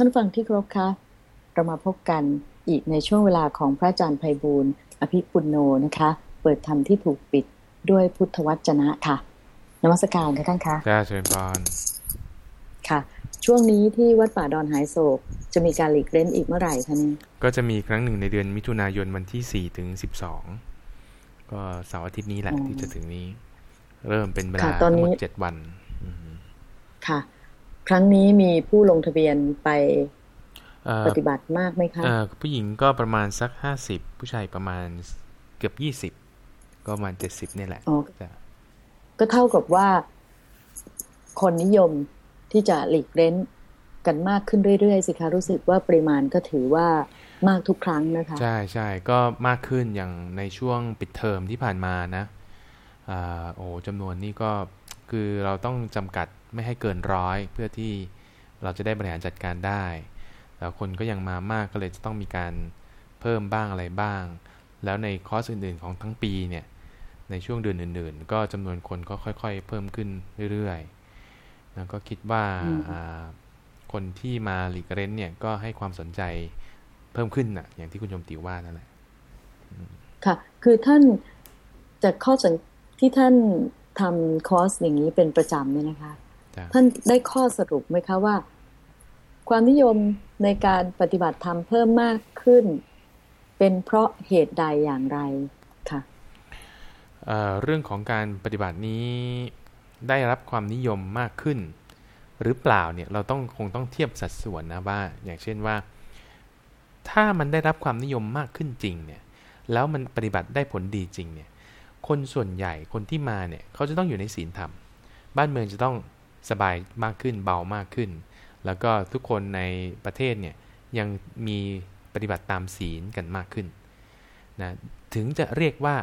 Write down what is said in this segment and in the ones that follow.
ท่านฟังที่ครบคะเรามาพบกันอีกในช่วงเวลาของพระอาจารย์ไพบูลอภิปุณโนนะคะ เปิดธรรมที่ถูกปิดด้วยพุทธวจนะค่ะนมัสการค่ะท่านคะจ้าเชิญพรค่ะ ช่วงนี้ที่วัดป่าดอนหายโศก จะมีการหลีกเล่นอีกเมื่อไหร่คะนี่ก็จะมีครั้งหนึ่งในเดือนมิถุนายนวันที่สี่ถึงสิบสองก็เสาร์อาทิตย์นี้แหละที่จะถึงนี้ เริ่มเป็นเวลาทั้งหมดเจ็ดวันค่ะ ครั้งนี้มีผู้ลงทะเบียนไปปฏิบัติมากไหมคะผู้หญิงก็ประมาณสักห้าสิบผู้ชายประมาณเกือบยี่สิบก็ประมาณเจ็ดสิบนี่แหละก็เท่ากับว่าคนนิยมที่จะหลีกเล้นกันมากขึ้นเรื่อยๆสิคะรู้สึกว่าปริมาณก็ถือว่ามากทุกครั้งนะคะ ใช่ใช่ก็มากขึ้นอย่างในช่วงปิดเทอมที่ผ่านมานะอ่าโอ้จำนวนนี้ก็คือเราต้องจำกัด ไม่ให้เกินร้อยเพื่อที่เราจะได้บริหารจัดการได้แล้วคนก็ยังมามากก็เลยจะต้องมีการเพิ่มบ้างอะไรบ้าง แล้วในคอร์สอื่นๆของทั้งปีเนี่ยในช่วงเดือนอื่นๆ ก็จำนวนคนก็ค่อย ๆ เพิ่มขึ้นเรื่อยๆแล้วก็คิดว่าคนที่มาหลีกเร้นเนี่ยก็ให้ความสนใจเพิ่มขึ้นน่ะ อย่างที่คุณชมติว่านั่นแหละค่ะ คือท่านจากข้อสังที่ท่านทำคอร์สอย่างนี้เป็นประจำเนี่ยนะคะ ท่านได้ข้อสรุปไหมคะว่า ความนิยมในการปฏิบัติธรรมเพิ่มมากขึ้น เป็นเพราะเหตุใดอย่างไรค่ะเเรื่องของการปฏิบัตินี้ได้รับความนิยมมากขึ้น หรือเปล่าเนี่ยเราต้องคงต้องเทียบสัดส่วนนะว่าอย่างเช่นว่า ถ้ามันได้รับความนิยมมากขึ้นจริงเนี่ยแล้วมันปฏิบัติได้ผลดีจริงเนี่ยคนส่วนใหญ่คนที่มาเนี่ยเขาจะต้องอยู่ในศีลธรรม บ้านเมืองจะต้อง สบายมากขึ้นเบามากขึ้น แล้วก็ทุกคนในประเทศเนี่ยยังมีปฏิบัติตามศีลกันมากขึ้นนะถึงจะเรียกว่า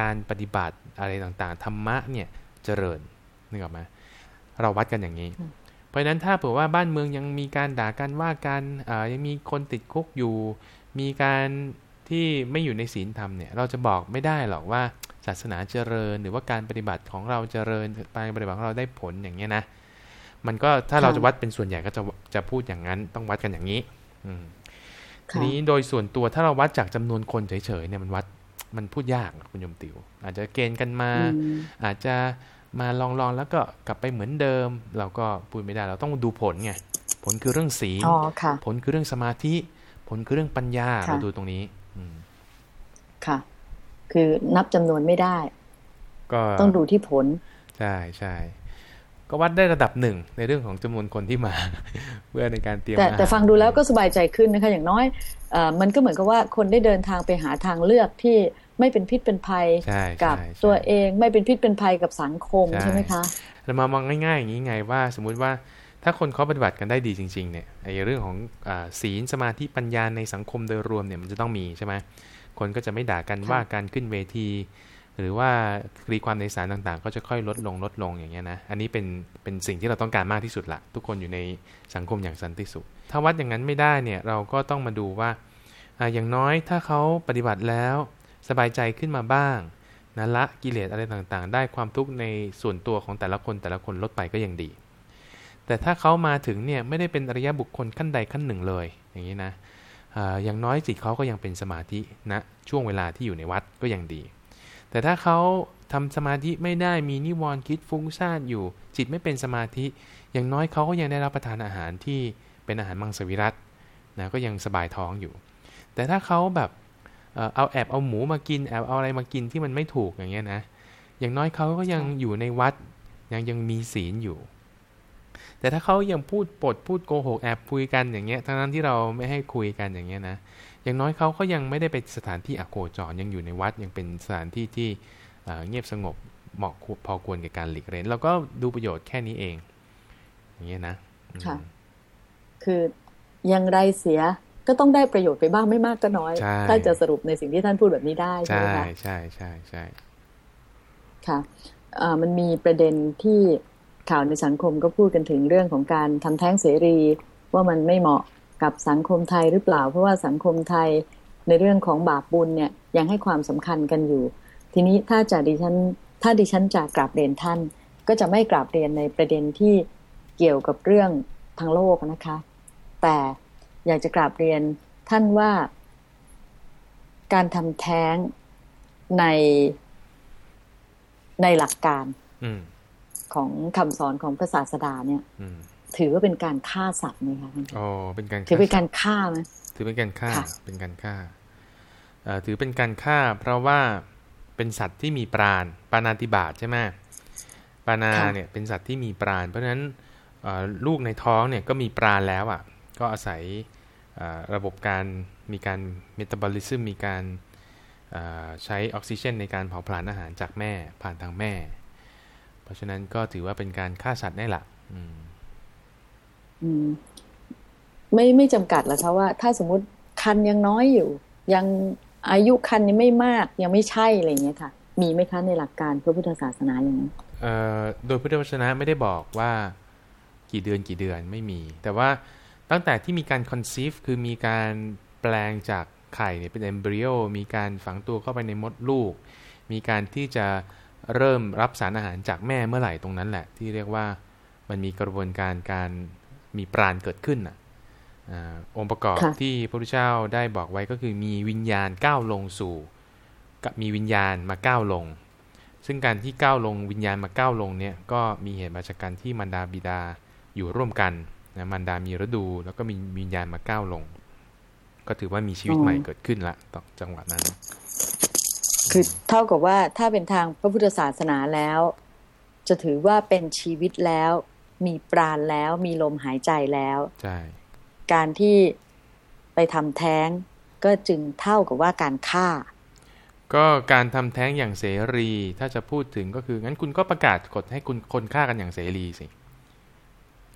การปฏิบัติอะไรต่างๆธรรมะเนี่ยเจริญนึกออกไหมเราวัดกันอย่างนี้ เพราะฉะนั้นถ้าเผื่อว่าบ้านเมืองยังมีการด่ากันว่ากันยังมีคนติดคุกอยู่ มีการที่ไม่อยู่ในศีลธรรมเนี่ยเราจะบอกไม่ได้หรอกว่า ศาสนาเจริญ หรือว่าการปฏิบัติของเราเจริญไปปฏิบัติของเราได้ผลอย่างเงี้ยนะมันก็ถ้าเราจะวัดเป็นส่วนใหญ่ก็จะจะพูดอย่างนั้นต้องวัดกันอย่างนี้ อืทีนี้โดยส่วนตัวถ้าเราวัดจากจำนวนคนเฉยๆเนี่ยมันวัดมันพูดยากคุณยมติว อาจจะเกณฑ์กันมา อาจจะมาลองๆแล้วก็กลับไปเหมือนเดิม เราก็พูดไม่ได้เราต้องดูผลไงผลคือเรื่องศีลผลคือเรื่องสมาธิ ผลคือเรื่องปัญญาเราดูตรงนี้ อืค่ะ คือนับจำนวนไม่ได้ ก็ต้องดูที่ผล ใช่ใช่ก็วัดได้ระดับหนึ่งในเรื่องของจำนวนคนที่มา เพื่อในการเตรียมแต่แต่ฟังดูแล้วก็สบายใจขึ้นนะคะ อย่างน้อยอมันก็เหมือนกับว่าคนได้เดินทางไปหาทางเลือกที่ไม่เป็นพิษเป็นภัยกับตัวเองไม่เป็นพิษเป็นภัยกับสังคมใช่ไหมคะเรามามองง่ายๆอย่างนี้ไงว่า สมมุติว่าถ้าคนเขาปฏิบัติกันได้ดีจริงๆเนี่ยไอ้เรื่องของอศีลสมาธิปัญญาในสังคมโดยรวมเนี่ยมันจะต้องมีใช่ไหม คนก็จะไม่ด่ากันว่าการขึ้นเวที หรือว่าคดีความในศาลต่างๆ ก็จะค่อยลดลงลดลงอย่างเงี้ยนะอันนี้เป็นเป็นสิ่งที่เราต้องการมากที่สุดละทุกคนอยู่ในสังคมอย่างสันติสุข ถ้าวัดอย่างนั้นไม่ได้เนี่ยเราก็ต้องมาดูว่าอย่างน้อยถ้าเขาปฏิบัติแล้วสบายใจขึ้นมาบ้างนะละกิเลสอะไรต่างๆ ได้ความทุกข์ในส่วนตัวของแต่ละคนแต่ละคนลดไปก็ยังดี แต่ถ้าเขามาถึงเนี่ยไม่ได้เป็นอริยบุคคลขั้นใดขั้นหนึ่งเลยอย่างนี้นะ อย่างน้อยจิตเขาก็ยังเป็นสมาธิณนะช่วงเวลาที่อยู่ในวัดก็ยังดี แต่ถ้าเขาทำสมาธิไม่ได้มีนิวรณ์คิดฟุ้งซ่านอยู่ จิตไม่เป็นสมาธิ อย่างน้อยเขาก็ยังได้รับประทานอาหารที่เป็นอาหารมังสวิรัตนะก็ยังสบายท้องอยู่ แต่ถ้าเขาแบบเอาแอบเอาหมูมากินแอบเอาอะไรมากินที่มันไม่ถูกอย่างเงี้ยนะอย่างน้อยเขาก็ยังอยู่ในวัดยังยังมีศีลอยู่ แต่ถ้าเขายังพูดปดพูดโกหกแอบคุยกันอย่างเงี้ยทั้งนั้นที่เราไม่ให้คุยกันอย่างเงี้ยนะอย่างน้อยเขาก็ยังไม่ได้เป็นสถานที่อโคจรยังอยู่ในวัดยังเป็นสถานที่ที่เงียบสงบเหมาะพอควรกับการหลีกเล่นเราก็ดูประโยชน์แค่นี้เอง อย่างเงี้ยนะค่ะคือยังไรเสียก็ต้องได้ประโยชน์ไปบ้างไม่มากก็น้อย ถ้าจะสรุปในสิ่งที่ท่านพูดแบบนี้ได้ใช่ไหมคะใช่ใช่ใช่ค่ะมันมีประเด็นที่ ข่าวในสังคมก็พูดกันถึงเรื่องของการทำแท้งเสรี ว่ามันไม่เหมาะกับสังคมไทยหรือเปล่า เพราะว่าสังคมไทยในเรื่องของบาปบุญเนี่ยยังให้ความสำคัญกันอยู่ ทีนี้ถ้าจะดิฉันถ้าดิฉันจะกราบเรียนท่าน ก็จะไม่กราบเรียนในประเด็นที่เกี่ยวกับเรื่องทางโลกนะคะ แต่อยากจะกราบเรียนท่านว่า การทำแท้งในในหลักการอื ของคำสอนของพระศาสดาเนี่ยอืมถือว่าเป็นการฆ่าสัตว์ไหมคะอ๋อเป็นการถือเป็นการฆ่าไหมถือเป็นการฆ่าค่ะเป็นการฆ่าเอ่อถือเป็นการฆ่า เพราะว่าเป็นสัตว์ที่มีปราณปานาติบาตใช่ไหมปานาเนี่ยเป็นสัตว์ที่มีปราณเพราะฉะนั้นเอ่อลูกในท้องเนี่ยก็มีปราณแล้วอะ ก็อาศัยเอ่อระบบการมีการเมตาบอลิซึมมีการเอ่อใช้ออกซิเจนในการเผาผลาญอาหารจากแม่ผ่านทางแม่ เพราะฉะนั้นก็ถือว่าเป็นการฆ่าสัตว์ได้ละอืม อืม ไม่ไม่จำกัดหรอคะว่า ถ้าสมมติคันยังน้อยอยู่ ยังอายุคันยังไม่มาก ยังไม่ใช่อะไรอย่างเงี้ยค่ะ มีไหมคะในหลักการพระพุทธศาสนาอย่างนั้นเอ่อโดยพุทธวจนะไม่ได้บอกว่ากี่เดือนกี่เดือนไม่มี แต่ว่าตั้งแต่ที่มีการ conceive คือมีการแปลงจากไข่เนี่ยเป็น embryo มีการฝังตัวเข้าไปในมดลูก มีการที่จะ เริ่มรับสารอาหารจากแม่เมื่อไหร่ตรงนั้นแหละ ที่เรียกว่ามันมีกระบวนการการมีปราณเกิดขึ้นน่ะอาองค์ประกอบค่ะที่พระพุทธเจ้าได้บอกไว้ก็คือมีวิญญาณก้าวลงสู่กับมีวิญญาณมาก้าวลง ซึ่งการที่ก้าวลงวิญญาณมาก้าวลงเนี่ยก็มีเหตุมาจากการที่มารดาบิดาอยู่ร่วมกันนะมารดามีฤดู แล้วก็มีวิญญาณมาก้าวลง ก็ถือว่ามีชีวิตอ๋อใหม่เกิดขึ้นละต่อจังหวะนั้น คือเท่ากับว่าถ้าเป็นทางพระพุทธศาสนาแล้ว จะถือว่าเป็นชีวิตแล้ว มีปราณแล้ว มีลมหายใจแล้วใช่การที่ไปทำแท้ง ก็จึงเท่ากับว่าการฆ่า ก็การทำแท้งอย่างเสรี ถ้าจะพูดถึงก็คืองั้นคุณก็ประกาศกฎให้คุณคนฆ่ากันอย่างเสรีสิ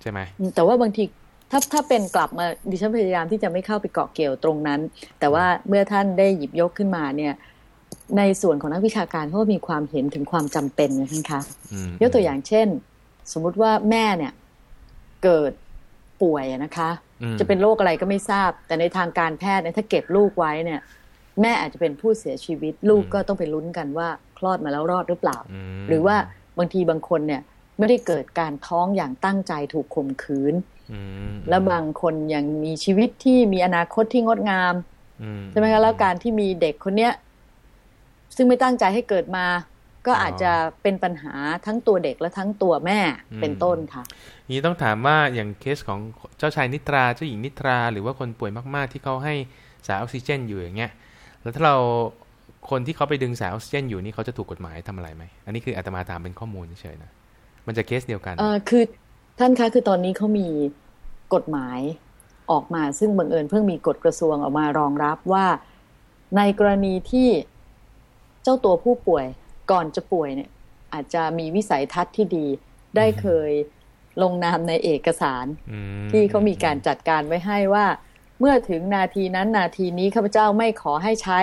ใช่ไหมแต่ว่าบางทีถ้าถ้าเป็นกลับมาดิฉันพยายามที่จะไม่เข้าไปเกาะเกี่ยวตรงนั้น แต่ว่าเมื่อท่านได้หยิบยกขึ้นมาเนี่ย ในส่วนของนักวิชาการเขาก็มีความเห็นถึงความจำเป็นนะคะอืมยกตัวอย่างเช่น สมมุติว่าแม่เนี่ย เกิดป่วยอะนะคะอืมจะเป็นโรคอะไรก็ไม่ทราบ แต่ในทางการแพทย์เนี่ยถ้าเก็บลูกไว้เนี่ย แม่อาจจะเป็นผู้เสียชีวิต ลูกก็ต้องไปลุ้นกันว่า คลอดมาแล้วรอดหรือเปล่ามหรือว่าบางทีบางคนเนี่ย ไม่ได้เกิดการท้องอย่างตั้งใจถูกข่มขืนอืมและบางคนยังมีชีวิตที่มีอนาคตที่งดงามอืใช่ไหมคะแล้วการที่มีเด็กคนเนี้ย ซึ่งไม่ตั้งใจให้เกิดมา ก็อาจจะเป็นปัญหาทั้งตัวเด็กและทั้งตัวแม่เป็นต้นค่ะนี่ต้องถามว่าอย่างเคสของเจ้าชายนิทราเจ้าหญิงนิทราหรือว่าคนป่วยมากๆ ที่เขาให้สายออกซิเจนอยู่อย่างเงี้ยแล้วถ้าเราคนที่เขาไปดึงสายออกซิเจนอยู่นี่เขาจะถูกกฎหมายทำอะไรไหมอันนี้คืออาตมาถามเป็นข้อมูลเฉยๆนะมันจะเคสเดียวกันเออคือท่านคะคือตอนนี้เขามีกฎหมายออกมาซึ่งบังเอิญเพิ่งมีกฎกระทรวงออกมารองรับว่า ในกรณีที่ เจ้าตัวผู้ป่วยก่อนจะป่วยเนี่ย อาจจะมีวิสัยทัศน์ที่ดี ได้เคยลงนามในเอกสารอืมที่เขามีการจัดการไว้ให้ว่า เมื่อถึงนาทีนั้นนาทีนี้ข้าพเจ้าไม่ขอให้ใช้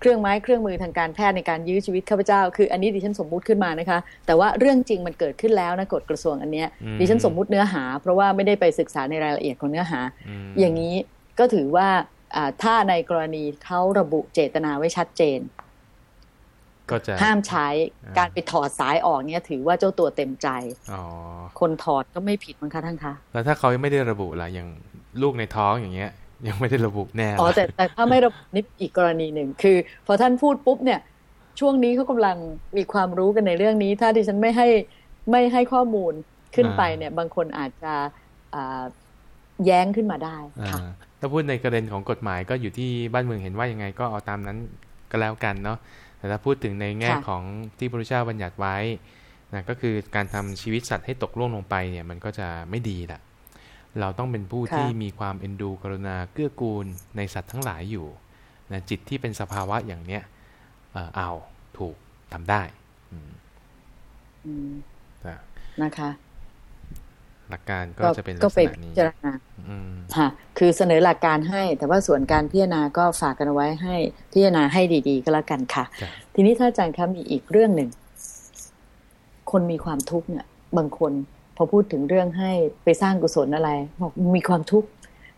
เครื่องไม้เครื่องมือทางการแพทย์ในการยื้อชีวิตข้าพเจ้า คืออันนี้ดิฉันสมมุติขึ้นมานะคะ แต่ว่าเรื่องจริงมันเกิดขึ้นแล้วนะกฎกระทรวงอันเนี้ยอืมดิฉันสมมุติเนื้อหา เพราะว่าไม่ได้ไปศึกษาในรายละเอียดของเนื้อหามอย่างนี้ก็ถือว่าอ่าถ้าในกรณีเขาระบุเจตนาไว้ชัดเจน ก็จะห้ามใช้อ่าการไปถอดสายออกเนี้ยถือว่าเจ้าตัวเต็มใจอ๋อคนถอดก็ไม่ผิดมั้งคะท่านคะแล้วถ้าเขายังไม่ได้ระบุล่ะอย่างลูกในท้องอย่างเงี้ย ยังไม่ได้ระบุแน่อ๋อละแต่แต่ถ้าไม่ระบุนี่อีกกรณีหนึ่งคือ พอท่านพูดปุ๊บเนี่ย ช่วงนี้เขากำลังมีความรู้กันในเรื่องนี้ ถ้าดิฉันไม่ให้ไม่ให้ข้อมูลขึ้นไปเนี่ย บางคนอาจจะอ่าแย้งขึ้นมาได้อ่าค่ะถ้าพูดในประเด็นของกฎหมายก็อยู่ที่บ้านเมืองเห็นว่ายังไงก็เอาตามนั้นก็แล้วกันเนาะ แต่ถ้าพูดถึงในแง่ค่ะของที่พระพุทธเจ้าบัญญัติไว้นะก็คือการทำชีวิตสัตว์ให้ตกล่วงลงไปเนี่ยมันก็จะไม่ดีละเราต้องเป็นผู้ค่ะที่มีความเอ็นดูกรุณาเกื้อกูลในสัตว์ทั้งหลายอยู่นะจิตที่เป็นสภาวะอย่างเนี้ยเอ่อเอาถูกทำได้อืมอืมนะนะคะ หลักการก็จะเป็นลัก็กษไปณะพินี้จารณาอืมค่ะคือเสนอหลักการให้ แต่ว่าส่วนการพิจารณาก็ฝากกันเอาไว้ให้พิจารณาให้ดี ๆ ก็แล้วกันค่ะจ้ะทีนี้ถ้าอาจารย์คะมีอีกเรื่องหนึ่ง คนมีความทุกข์เนี่ย บางคนพอพูดถึงเรื่องให้ไปสร้างกุศลอะไรบอกมีความทุกข์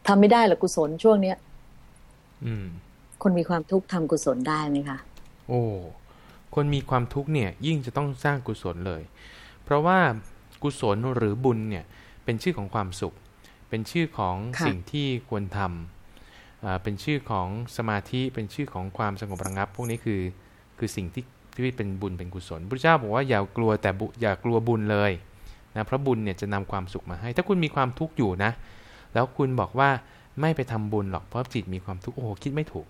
ทำไม่ได้หรอกกุศลช่วงเนี้ยอืมคนมีความทุกข์ทำกุศลได้ไหมคะโอ้คนมีความทุกข์เนี่ยยิ่งจะต้องสร้างกุศลเลย เพราะว่ากุศลหรือบุญเนี่ย เป็นชื่อของความสุข เป็นชื่อของค่ะสิ่งที่ควรทำอ่าเป็นชื่อของสมาธิเป็นชื่อของความสงบระงับ พวกนี้คือคือสิ่งที่ที่เป็นบุญเป็นกุศลพระเจ้าบอกว่าอย่ากลัวแต่บุอย่ากลัวบุญเลยนะเพราะบุญเนี่ยจะนำความสุขมาให้ ถ้าคุณมีความทุกข์อยู่นะ แล้วคุณบอกว่าไม่ไปทำบุญหรอกเพราะจิตมีความทุกข์โอ้โหคิดไม่ถูก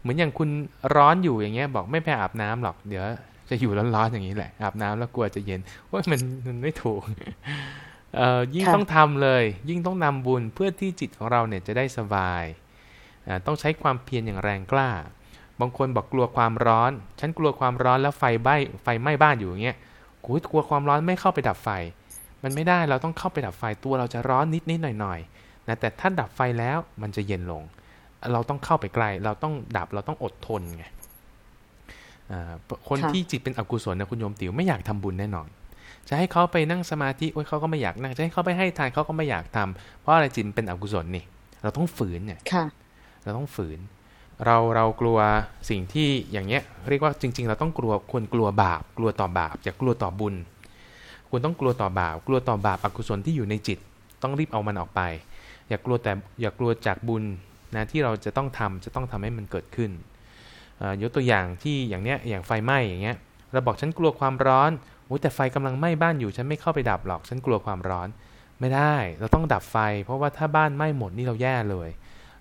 เหมือนอย่างคุณร้อนอยู่อย่างเงี้ยบอกไม่ไปอาบน้ำหรอกเดี๋ยวจะอยู่ร้อนๆอย่างนี้แหละอาบน้ำแล้วกลัวจะเย็นว่ามันมันไม่ถูกเอ่อ ยิ่งค่ะต้องทำเลย ยิ่งต้องนำบุญเพื่อที่จิตของเราเนี่ยจะได้สบายอ่าต้องใช้ความเพียรอย่างแรงกล้า บางคนบอกกลัวความร้อน ฉันกลัวความร้อนแล้วไฟไหม้ไฟไหม้บ้านอยู่อย่างเงี้ยกูกลัวความร้อนไม่เข้าไปดับไฟ มันไม่ได้เราต้องเข้าไปดับไฟตัวเราจะร้อนนิดนิดหน่อยหน่อยๆนะแต่ถ้าดับไฟแล้วมันจะเย็นลง เราต้องเข้าไปใกล้เราต้องดับเราต้องอดทนไงอ่าคนค่ะที่จิตเป็นอกุศลนะคุณโยมติ๋วไม่อยากทำบุญแน่นอน จะให้เขาไปนั่งสมาธิโอ้ยเขาก็ไม่อยากนั่งจะให้เขาไปให้ทานเขาก็ไม่อยากทำเพราะอะไรจิตเป็นอกุศลนี่ เราต้องฝืนเนี่ยค่ะเราต้องฝืน เราเรากลัวสิ่งที่อย่างเงี้ย เรียกว่าจริง ๆ เราต้องกลัวควรกลัวบาป กลัวต่อบาปอย่ากลัวต่อบุญคุณต้องกลัวต่อบาป กลัวต่อบาปอกุศลที่อยู่ในจิต ต้องรีบเอามันออกไป อย่ากลัวแต่อย่ากลัวจากบุญนะที่เราจะต้องทำจะต้องทำให้มันเกิดขึ้นเอ่อยกตัวอย่างที่อย่างเนี้ยอย่างไฟไหม้อย่างเงี้ยเราบอกฉันกลัวความร้อน โอ้แต่ไฟกำลังไหม้บ้านอยู่ฉันไม่เข้าไปดับหรอกฉันกลัวความร้อน ไม่ได้ เราต้องดับไฟ เพราะว่าถ้าบ้านไหม้หมดนี่เราแย่เลย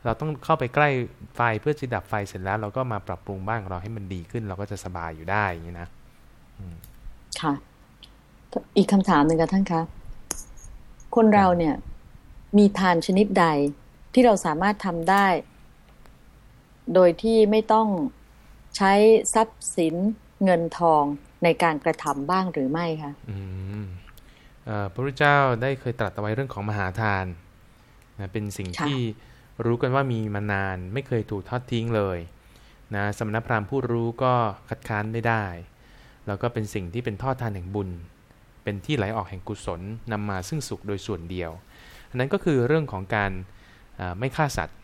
เราต้องเข้าไปใกล้ไฟเพื่อจะดับไฟเสร็จแล้ว เราก็มาปรับปรุงบ้านเราให้มันดีขึ้น เราก็จะสบายอยู่ได้อย่างนี้นะค่ะ อีกคำถามหนึ่งค่ะท่านคะคนเราเนี่ย มีทานชนิดใดที่เราสามารถทำได้ โดยที่ไม่ต้องใช้ทรัพย์สินเงินทอง ในการกระทำบ้างหรือไม่คะอืมเอ่อพระพุทธเจ้าได้เคยตรัสเอาไว้เรื่องของมหาทานนะเป็นสิ่งค่ะที่รู้กันว่ามีมานาน ไม่เคยถูกทอดทิ้งเลยนะสมณพราหมณ์ผู้รู้ก็คัดค้านไม่ได้ แล้วก็เป็นสิ่งที่เป็นทอดทานแห่งบุญ เป็นที่ไหลออกแห่งกุศลนำมาซึ่งสุขโดยส่วนเดียวอันนั้นก็คือเรื่องของการอ่าไม่ฆ่าสัตว์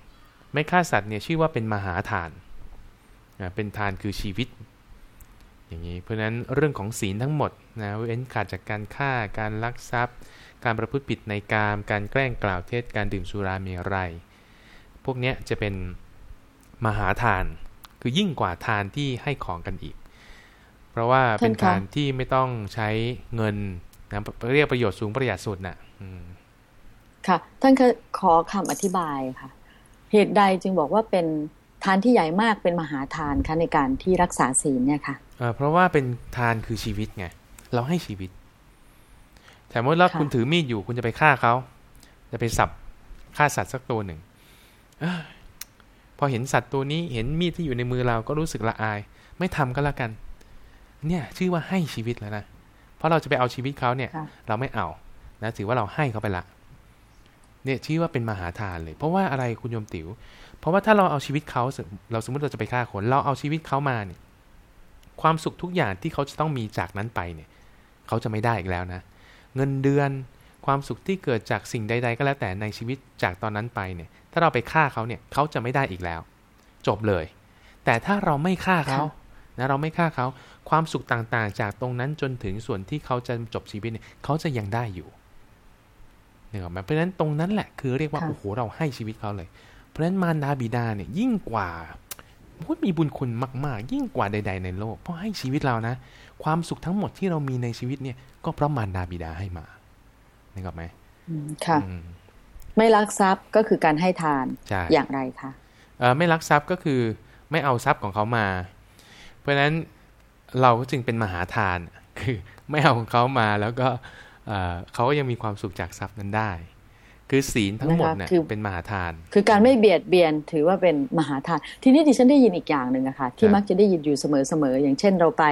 ไม่ฆ่าสัตว์เนี่ยชื่อว่าเป็นมหาทานอ่าเป็นทานคือชีวิต อย่างนี้เพราะฉะนั้นเรื่องของศีลทั้งหมดนะเว้นขาดจากการฆ่าการลักทรัพย์ การประพฤติผิดในกาม การแกล้งกล่าวเท็จการดื่มสุราเมรัยพวกเนี้ยจะเป็นมหาทาน คือยิ่งกว่าทานที่ให้ของกันอีก เพราะว่าเป็นท่านคะทานที่ไม่ต้องใช้เงินนะเรียกประโยชน์สูงประหยัดสุดน่ะอืมค่ะ ท่านคะขอคำอธิบายค่ะ เหตุใดจึงบอกว่าเป็นทานที่ใหญ่มากเป็นมหาทานคะในการที่รักษาศีลเนี่ยค่ะ เอ่อเพราะว่าเป็นทานคือชีวิตไง เราให้ชีวิต แต่เมื่อเราค่ะคุณถือมีดอยู่คุณจะไปฆ่าเขา จะไปสับฆ่าสัตว์สักตัวหนึ่งเอ้ยพอเห็นสัตว์ตัวนี้เห็นมีดที่อยู่ในมือเราก็รู้สึกละอาย ไม่ทำก็แล้วกัน เนี่ยชื่อว่าให้ชีวิตแล้วนะ เพราะเราจะไปเอาชีวิตเขาเนี่ยค่ะเราไม่เอานะถือว่าเราให้เขาไปละเนี่ยชื่อว่าเป็นมหาทานเลย เพราะว่าอะไรคุณโยมติ๋ว เพราะว่าถ้าเราเอาชีวิตเขาเราสมมติเราจะไปฆ่าคน เราเอาชีวิตเขามาเนี่ย ความสุขทุกอย่างที่เขาจะต้องมีจากนั้นไปเนี่ยเขาจะไม่ได้อีกแล้วนะ เงินเดือนความสุขที่เกิดจากสิ่งใด ๆ ก็แล้วแต่ในชีวิตจากตอนนั้นไปเนี่ย ถ้าเราไปฆ่าเขาเนี่ยเขาจะไม่ได้อีกแล้ว จบเลย แต่ถ้าเราไม่ฆ่าเขาค่ะนะเราไม่ฆ่าเขาความสุขต่างๆ จากตรงนั้นจนถึงส่วนที่เขาจะจบชีวิตเนี่ยเขาจะยังได้อยู่เนี่ยหรอกไหมเพราะฉะนั้นตรงนั้นแหละคือเรียกว่าค่ะโอ้โหเราให้ชีวิตเขาเลย เพราะฉะนั้นมารดาบิดาเนี่ยยิ่งกว่า โอ้ยมีบุญคุณมาก ๆ ยิ่งกว่าใด ๆ ในโลก เพราะให้ชีวิตเรานะ ความสุขทั้งหมดที่เรามีในชีวิตเนี่ย ก็เพราะมารดาบิดาให้มานึกออกไหมอืมค่ะอืมไม่ลักทรัพย์ก็คือการให้ทานใช่อย่างไรคะเอ่อไม่ลักทรัพย์ก็คือไม่เอาทรัพย์ของเขามา เพราะฉะนั้นเราก็จึงเป็นมหาทาน คือไม่เอาของเขามาแล้วก็เอ่อเขาก็ยังมีความสุขจากทรัพย์นั้นได้ คือศีลทั้งหมดเนี่ยเป็นมหาทาน คือการไม่เบียดเบียนถือว่าเป็นมหาทาน ทีนี้ดิฉันได้ยินอีกอย่างหนึ่งอะค่ะที่ครับมักจะได้ยินอยู่เสมอๆอย่างเช่นเราไป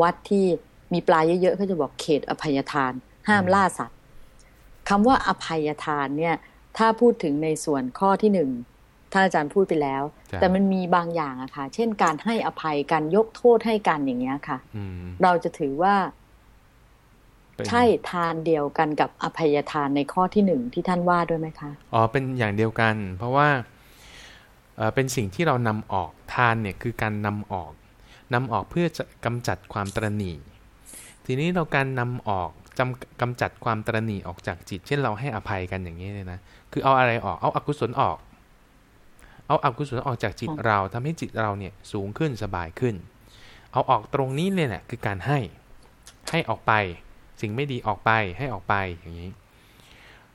วัดที่มีปลาเยอะๆเขาจะบอกเขตอภัยทาน ห้ามล่าสัตว์คำว่าอภัยทานเนี่ย ถ้าพูดถึงในส่วนข้อที่หนึ่งท่านอาจารย์พูดไปแล้วใช่แต่มันมีบางอย่างอะค่ะ เช่นการให้อภัยการยกโทษให้กันอย่างเงี้ยค่ะอืมเราจะถือว่าเป็น ใช่ทานเดียวกันกับอภัยทานในข้อที่หนึ่งที่ท่านว่าด้วยไหมคะอ๋อเป็นอย่างเดียวกัน เพราะว่าเอ่อเป็นสิ่งที่เรานำออกทานเนี่ยคือการนำออกนำออกเพื่อจะกำจัดความตระหนี่ทีนี้เราการนำออกจำกำจัดความตรณีออกจากจิต เช่นเราให้อภัยกันอย่างนี้เลยนะคือเอาอะไรออกเอาอกุศลออก เอาอกุศลออกจากจิตเราทำให้จิตเราเนี่ยสูงขึ้นสบายขึ้น เอาออกตรงนี้เลยแหละคือการให้ให้ออกไป สิ่งไม่ดีออกไปให้ออกไปอย่างนี้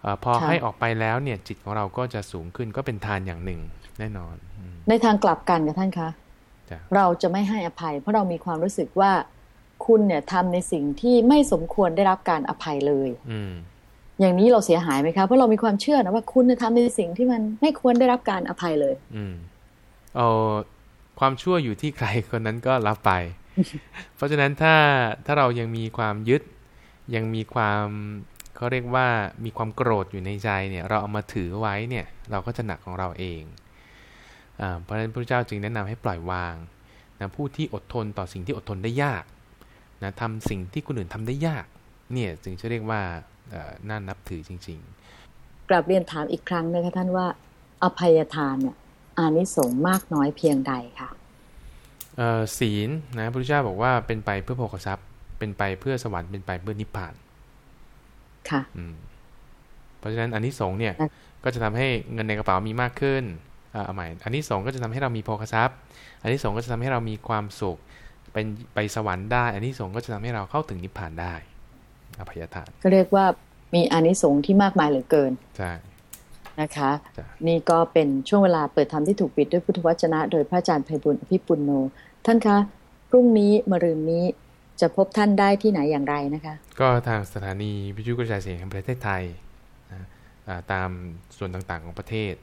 อพอให้ออกไปแล้วเนี่ยจิตของเราก็จะสูงขึ้นก็เป็นทานอย่างหนึ่งแน่นอน ในทางกลับกันกับท่านคะเราจะไม่ให้อภัย เพราะเรามีความรู้สึกว่าคุณเนี่ยทำในสิ่งที่ไม่สมควรได้รับการอภัยเลย อือย่างนี้เราเสียหายไหมคะเพราะเรามีความเชื่อนะว่าคุณจะทำในสิ่งที่มันไม่ควรได้รับการอภัยเลย อืมเอาความชั่วอยู่ที่ใครคนนั้นก็รับไป เพราะฉะนั้นถ้าถ้าเรายังมีความยึด ยังมีความเขาเรียกว่ามีความโกรธอยู่ในใจเนี่ยเราเอามาถือไว้เนี่ยเราก็จะหนักของเราเองอ่าเพราะฉะนั้นพระเจ้าจึงแนะนำให้ปล่อยวางนะผู้ที่อดทนต่อสิ่งที่อดทนได้ยากนะทำสิ่งที่คนอื่นทำได้ยากเนี่ยจึงจะเรียกว่าน่านับถือจริง ๆ กลับเรียนถามอีกครั้งนะคะท่านว่าอภัยทานเนี่ยอานิสงส์มากน้อยเพียงใดคะศีลนะพระพุทธเจ้าบอกว่าเป็นไปเพื่อโภคทรัพย์ เป็นไปเพื่อสวรรค์เป็นไปเพื่อนิพพาน ค่ะเพราะฉะนั้นอันนี้สงเนี่ยก็จะทำให้เงินในกระเป๋ามีมากขึ้นเอาใหม่อันนี้สงก็จะทำให้เรามีโภคทรัพย์ อันนี้สงก็จะทำให้เรามีความสุขเป็นไปสวรรค์ได้ อันนี้สงก็จะทำให้เราเข้าถึงนิพพานได้อภัยทานก็เรียกว่ามีอานิสงส์ที่มากมายเหลือเกินใช่นะคะ นี่ก็เป็นช่วงเวลาเปิดธรรมที่ถูกปิดด้วยพุทธวจนะ โดยพระอาจารย์ไพบุญอภิปุณโน ท่านคะ พรุ่งนี้มรืนนี้ จะพบท่านได้ที่ไหนอย่างไรนะคะ ก็ทางสถานีวิทยุกระจายเสียงแห่งประเทศไทยนะตามส่วนต่างๆของประเทศ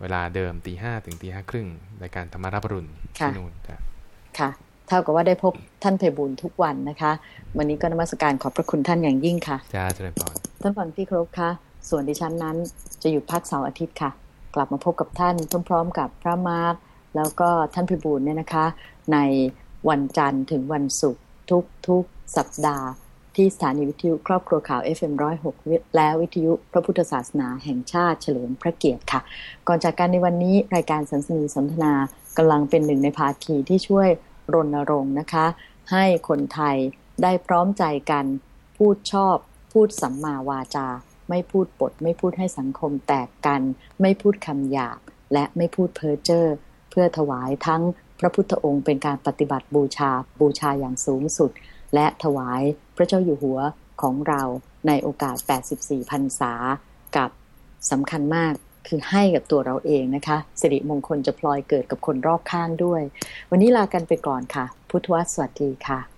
เวลาเดิมตีห้าถึงตีห้าครึ่งในการธรรมารับรุณที่นู่นค่ะเท่ากับว่าได้พบท่านเพบุญทุกวันนะคะ วันนี้ก็นมัสการขอบพระคุณท่านอย่างยิ่งค่ะจ้าเจริญพรท่านฟังที่ครบค่ะ ส่วนดิฉันนั้นจะหยุดพักเสาร์อาทิตย์ค่ะ กลับมาพบกับท่านพร้อมๆ กับพระมาร์คแล้วก็ท่านเพบุญเนี่ยนะคะ ในวันจันทร์ถึงวันศุกร์ ทุกๆสัปดาห์ ที่สถานีวิทยุครอบครัวข่าว FM106 และวิทยุพระพุทธศาสนาแห่งชาติเฉลิมพระเกียรติค่ะ ก่อนจากการในวันนี้รายการสันสนีสนทนากำลังเป็นหนึ่งในภาคีที่ช่วยรณรงค์นะคะ ให้คนไทยได้พร้อมใจกันพูดชอบ พูดสัมมาวาจา ไม่พูดปด ไม่พูดให้สังคมแตกกัน ไม่พูดคำหยาบ และไม่พูดเพ้อเจ้อเพื่อถวายทั้ง ระพุทธองค์เป็นการปฏิบัติบูชาบูชาอย่างสูงสุด และถวายพระเจ้าอยู่หัวของเราในโอกาส 84 พรรษา กับสำคัญมากคือให้กับตัวเราเองนะคะสิริมงคลจะพลอยเกิดกับคนรอบข้างด้วย วันนี้ลากันไปก่อนค่ะ พุทธวสวัสดีค่ะ